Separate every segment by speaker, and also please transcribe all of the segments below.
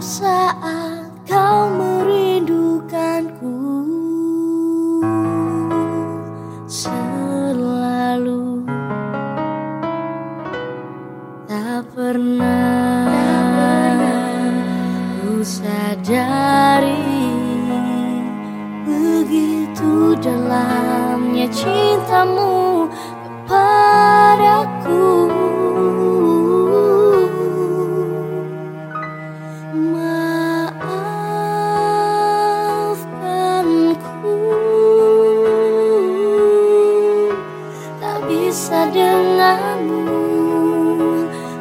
Speaker 1: Setiap saat kau merindukanku. Selalu tak pernah ku sadari begitu dalamnya cintamu bisa denganmu.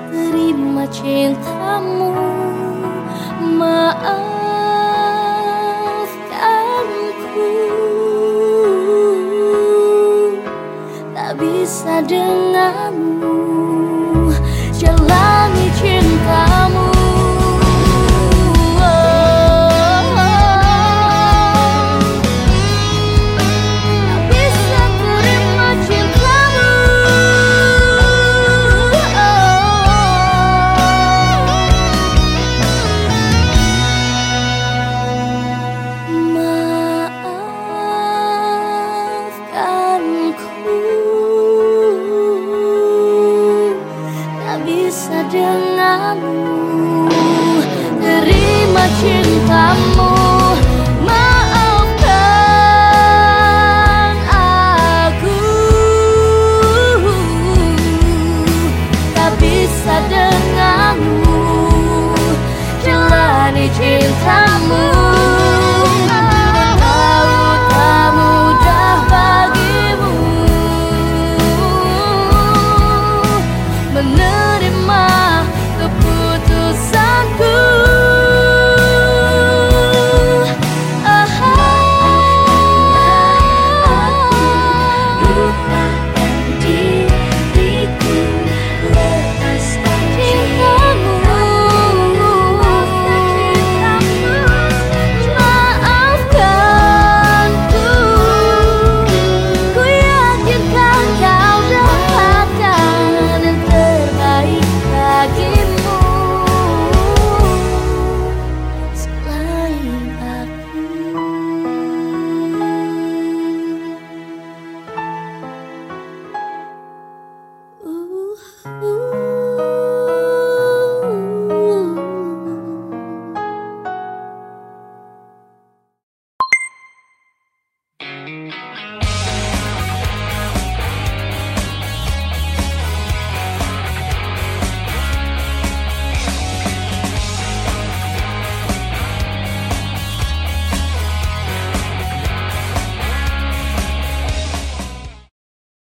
Speaker 1: Terima cintamu. Maafkanku. Tak bisa denganmu denganmu. Terima cintamu. Maafkan aku. Tak bisa denganmu. Jalani cintamu.